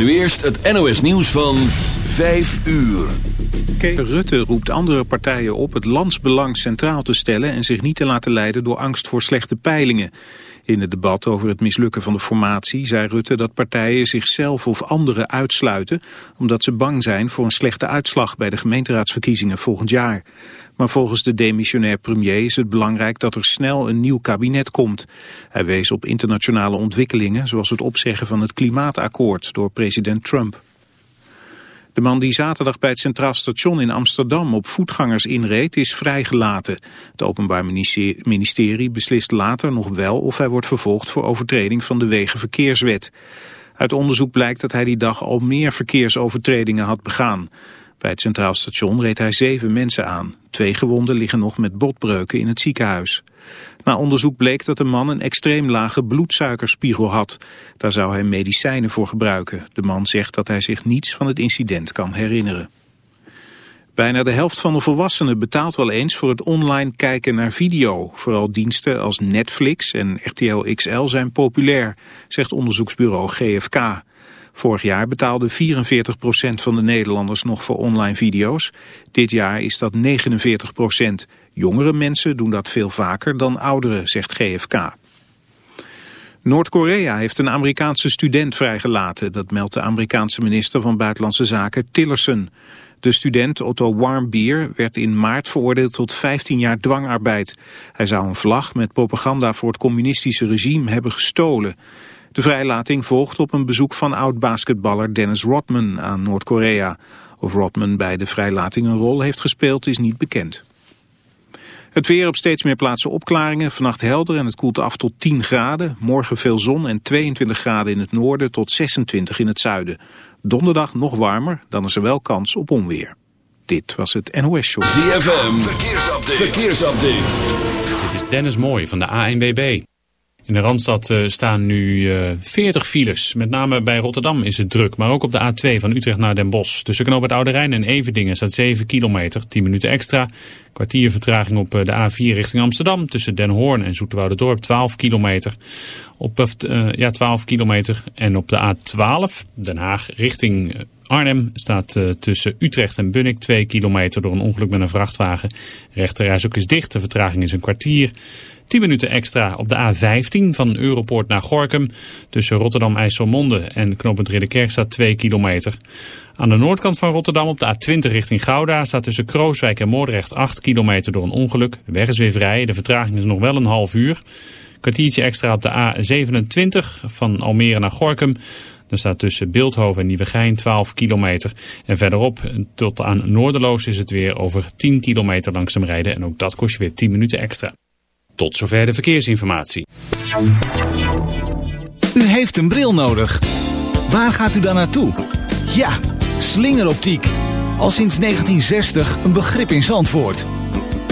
Nu eerst het NOS nieuws van 5 uur. Rutte roept andere partijen op het landsbelang centraal te stellen... en zich niet te laten leiden door angst voor slechte peilingen. In het debat over het mislukken van de formatie zei Rutte dat partijen zichzelf of anderen uitsluiten... omdat ze bang zijn voor een slechte uitslag bij de gemeenteraadsverkiezingen volgend jaar. Maar volgens de demissionair premier is het belangrijk dat er snel een nieuw kabinet komt. Hij wees op internationale ontwikkelingen zoals het opzeggen van het klimaatakkoord door president Trump. De man die zaterdag bij het Centraal Station in Amsterdam op voetgangers inreed is vrijgelaten. Het Openbaar Ministerie beslist later nog wel of hij wordt vervolgd voor overtreding van de Wegenverkeerswet. Uit onderzoek blijkt dat hij die dag al meer verkeersovertredingen had begaan. Bij het Centraal Station reed hij zeven mensen aan. Twee gewonden liggen nog met botbreuken in het ziekenhuis. Na onderzoek bleek dat de man een extreem lage bloedsuikerspiegel had. Daar zou hij medicijnen voor gebruiken. De man zegt dat hij zich niets van het incident kan herinneren. Bijna de helft van de volwassenen betaalt wel eens voor het online kijken naar video. Vooral diensten als Netflix en RTL XL zijn populair, zegt onderzoeksbureau GFK. Vorig jaar betaalde 44% van de Nederlanders nog voor online video's. Dit jaar is dat 49%. Jongere mensen doen dat veel vaker dan ouderen, zegt GFK. Noord-Korea heeft een Amerikaanse student vrijgelaten. Dat meldt de Amerikaanse minister van Buitenlandse Zaken Tillerson. De student Otto Warmbier werd in maart veroordeeld tot 15 jaar dwangarbeid. Hij zou een vlag met propaganda voor het communistische regime hebben gestolen. De vrijlating volgt op een bezoek van oud-basketballer Dennis Rodman aan Noord-Korea. Of Rodman bij de vrijlating een rol heeft gespeeld is niet bekend. Het weer op steeds meer plaatsen opklaringen. Vannacht helder en het koelt af tot 10 graden. Morgen veel zon en 22 graden in het noorden tot 26 in het zuiden. Donderdag nog warmer, dan is er wel kans op onweer. Dit was het NOS Show. ZFM, verkeersupdate. verkeersupdate. Dit is Dennis Mooij van de ANWB. In de Randstad eh, staan nu uh, eh, 40 files. Met name bij Rotterdam is het druk. Maar ook op de A2 van Utrecht naar Den Bosch. Tussen Knoop het Oude Rijn en Everdingen staat 7 kilometer. 10 minuten extra. Kwartier vertraging op eh, de A4 richting Amsterdam. Tussen Den Hoorn en Dorp 12 kilometer. Op, uh, ja, 12 kilometer. En op de A12 Den Haag richting Arnhem staat uh, tussen Utrecht en Bunnik 2 kilometer door een ongeluk met een vrachtwagen. Rechterreis is dicht. De vertraging is een kwartier. 10 minuten extra op de A15 van Europoort naar Gorkum. Tussen Rotterdam-IJsselmonde en knooppunt Ridderkerk staat 2 kilometer. Aan de noordkant van Rotterdam op de A20 richting Gouda staat tussen Krooswijk en Moordrecht 8 kilometer door een ongeluk. De weg is weer vrij, de vertraging is nog wel een half uur. Kwartiertje extra op de A27 van Almere naar Gorkum. Dan staat tussen Beeldhoven en Nieuwegein 12 kilometer. En verderop tot aan Noorderloos is het weer over 10 kilometer langzaam rijden. En ook dat kost je weer 10 minuten extra. Tot zover de verkeersinformatie. U heeft een bril nodig. Waar gaat u dan naartoe? Ja, slingeroptiek. Al sinds 1960 een begrip in Zandvoort.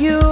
You.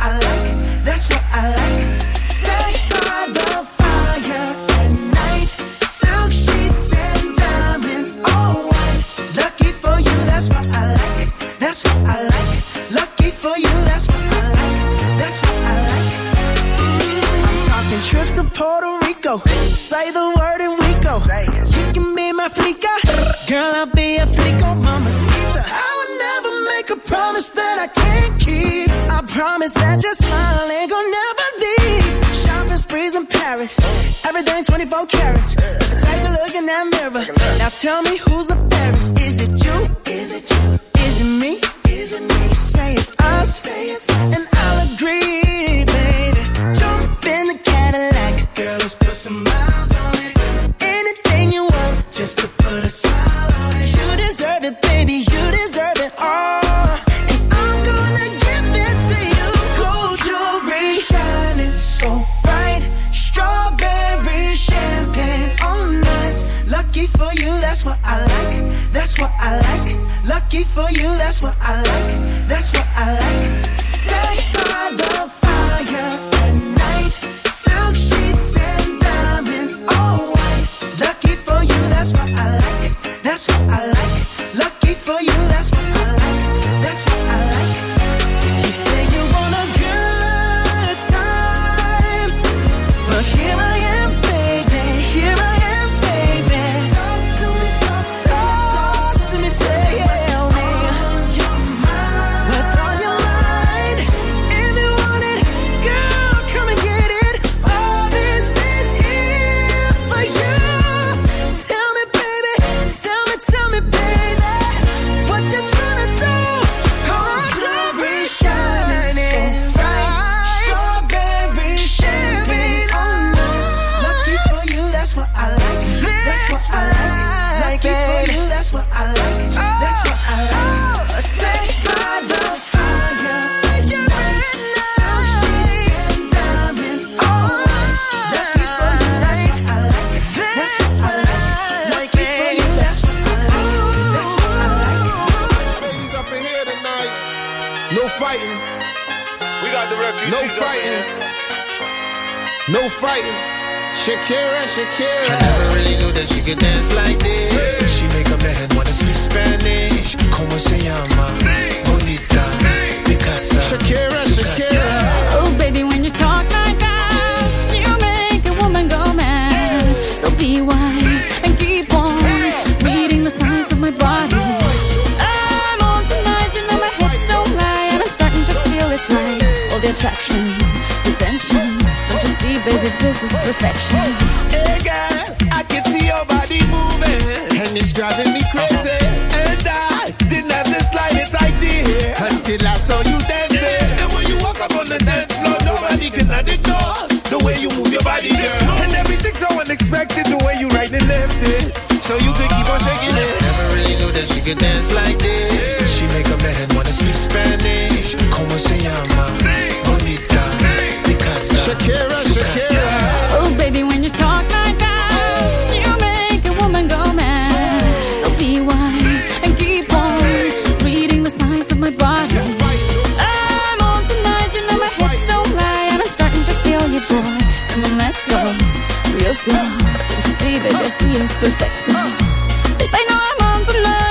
that she can dance like this. She make a man wanna speak Spanish. Como se llama? Bonita. Because Shakira, Shakira. Oh, baby, when you talk like that, you make a woman go mad. So be wise and keep on reading the signs of my body. I'm on tonight, you know my hips don't lie, and I'm starting to feel you, boy. Come on, let's go. Real slow. Don't you see, baby, I see it's perfect. Babe, I know I'm on tonight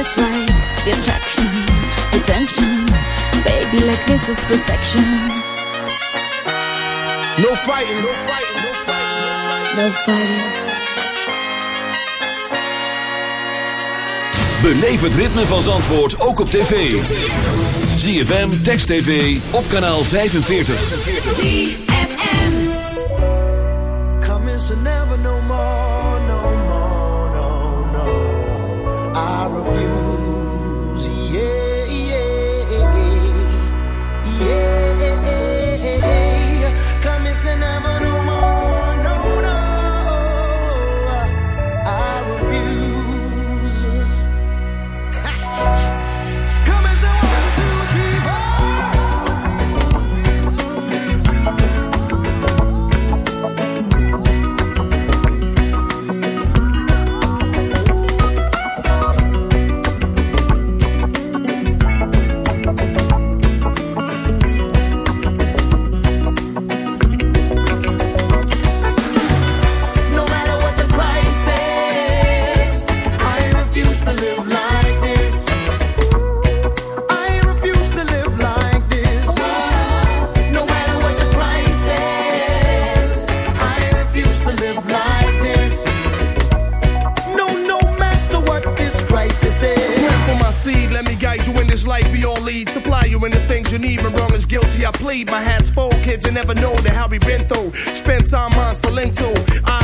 It's right. The attraction, the tension. Baby, like this is perfection. No fighting, no fighting, no fighting. No fighting. Beleef het ritme van Zandvoort ook op tv. ZFM, Text TV, op kanaal 45. Coming so never no more, no more, no, no. I refuse, this life we all lead. Supply you in the things you need. When wrong is guilty, I plead. My hat's full, kids, you never know the how we been through. Spend time monster link to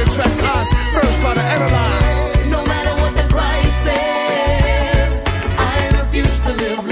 attracts eyes. First, try to analyze. No matter what the price is, I refuse to live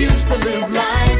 Refuse to live like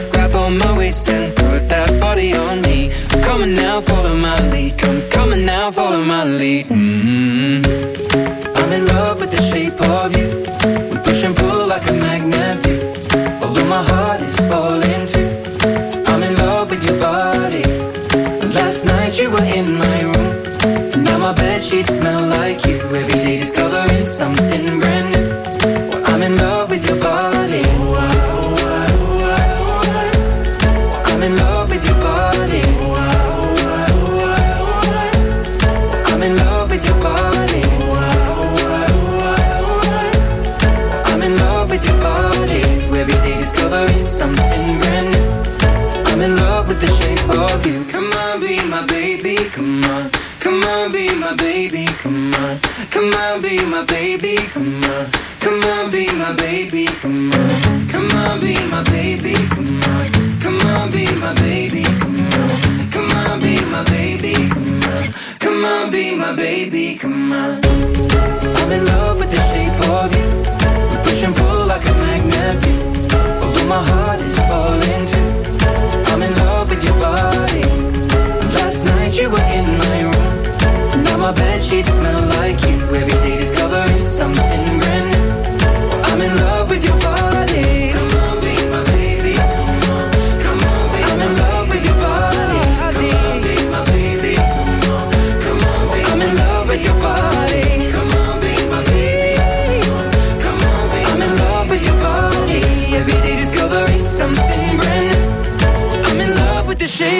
still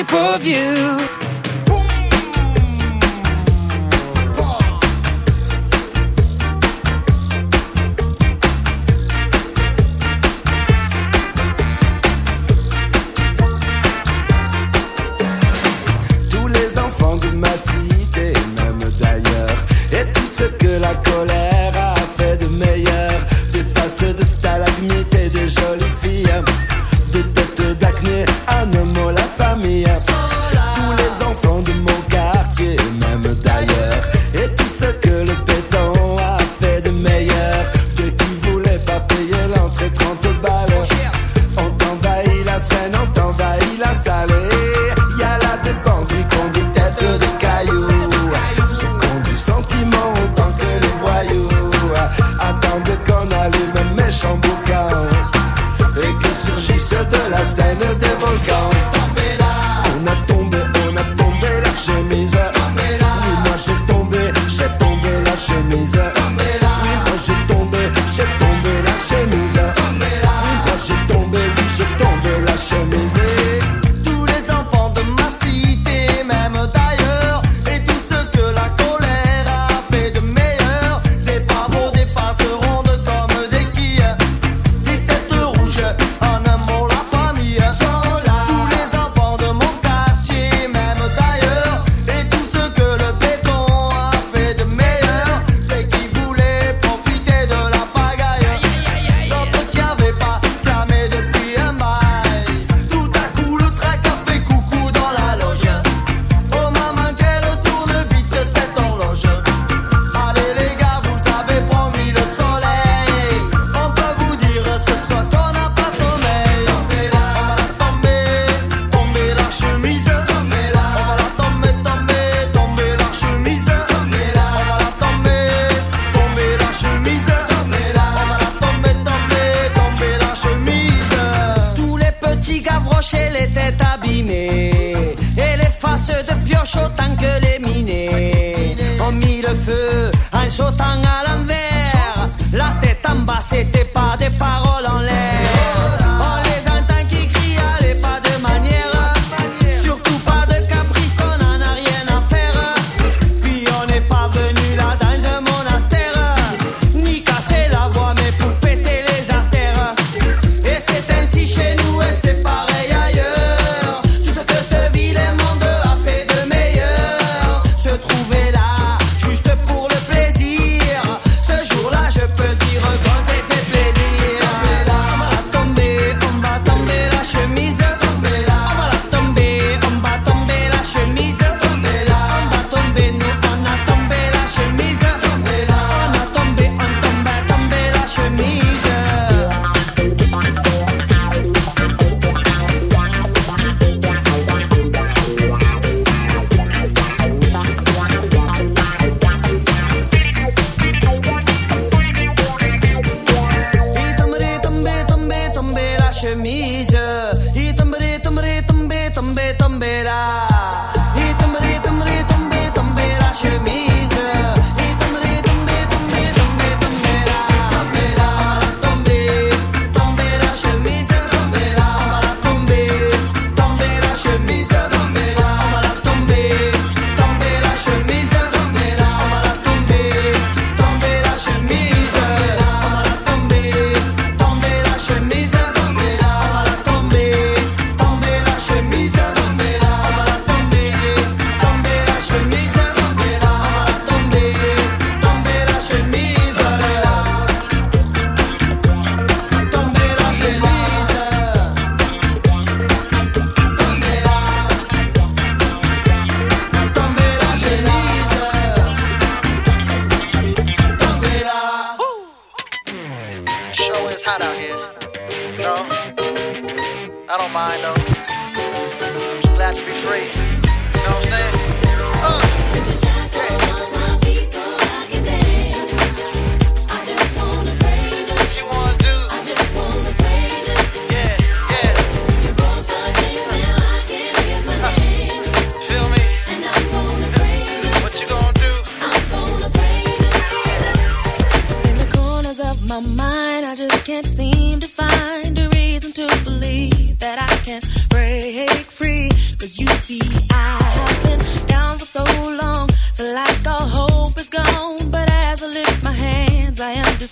shape of you.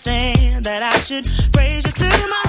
Understand that I should praise you through my